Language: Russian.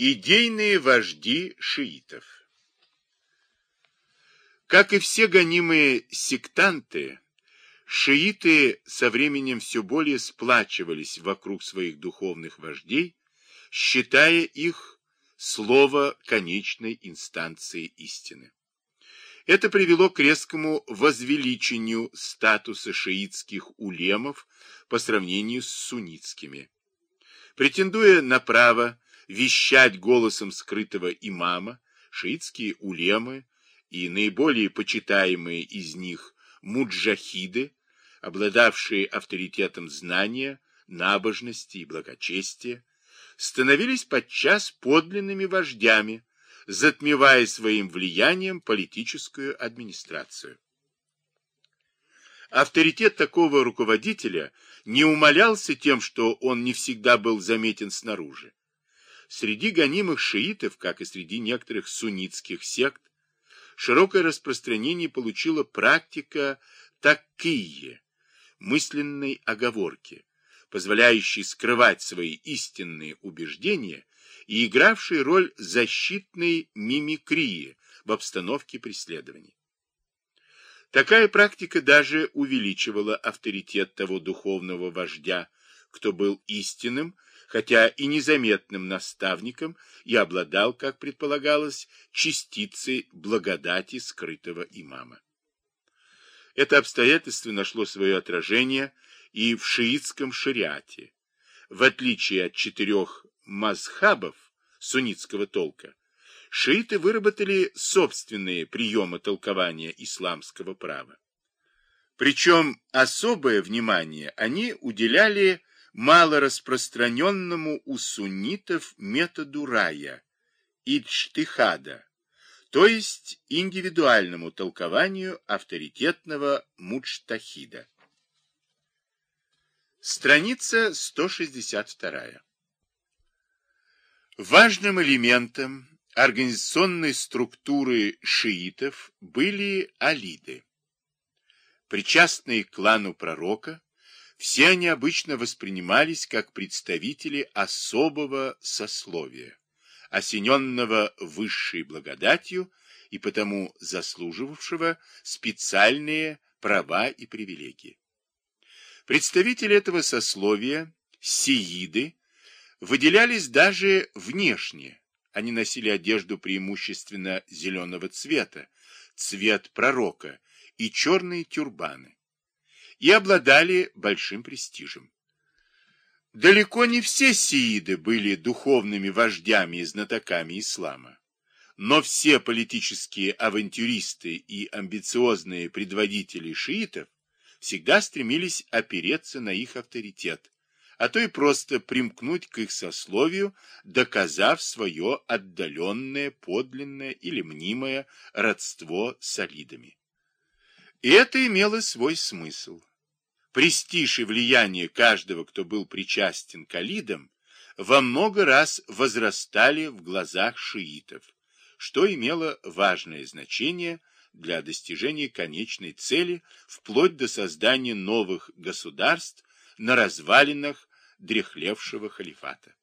Идейные вожди шиитов Как и все гонимые сектанты, шииты со временем все более сплачивались вокруг своих духовных вождей, считая их слово конечной инстанции истины. Это привело к резкому возвеличению статуса шиитских улемов по сравнению с суннитскими. Претендуя на право вещать голосом скрытого имама, шиитские улемы и наиболее почитаемые из них муджахиды, обладавшие авторитетом знания, набожности и благочестия, становились подчас подлинными вождями, затмевая своим влиянием политическую администрацию. Авторитет такого руководителя не умалялся тем, что он не всегда был заметен снаружи. Среди гонимых шиитов, как и среди некоторых суннитских сект, широкое распространение получила практика такие, мысленной оговорки, позволяющей скрывать свои истинные убеждения и игравшей роль защитной мимикрии в обстановке преследований. Такая практика даже увеличивала авторитет того духовного вождя, кто был истинным, хотя и незаметным наставником и обладал, как предполагалось, частицей благодати скрытого имама. Это обстоятельство нашло свое отражение и в шиитском шариате. В отличие от четырех мазхабов суннитского толка, шииты выработали собственные приемы толкования исламского права. Причем особое внимание они уделяли малораспространенному у суннитов методу рая, иджтихада, то есть индивидуальному толкованию авторитетного муджтахида. Страница 162. Важным элементом организационной структуры шиитов были алиды. Причастные к клану пророка, все они обычно воспринимались как представители особого сословия, осененного высшей благодатью и потому заслуживавшего специальные права и привилегии. Представители этого сословия, сииды, выделялись даже внешне, они носили одежду преимущественно зеленого цвета, цвет пророка, и черные тюрбаны, и обладали большим престижем. Далеко не все сииды были духовными вождями и знатоками ислама, но все политические авантюристы и амбициозные предводители шиитов всегда стремились опереться на их авторитет, а то и просто примкнуть к их сословию, доказав свое отдаленное, подлинное или мнимое родство с алидами. И это имело свой смысл. Престиж и влияние каждого, кто был причастен к алидам, во много раз возрастали в глазах шиитов, что имело важное значение для достижения конечной цели вплоть до создания новых государств на развалинах дряхлевшего халифата.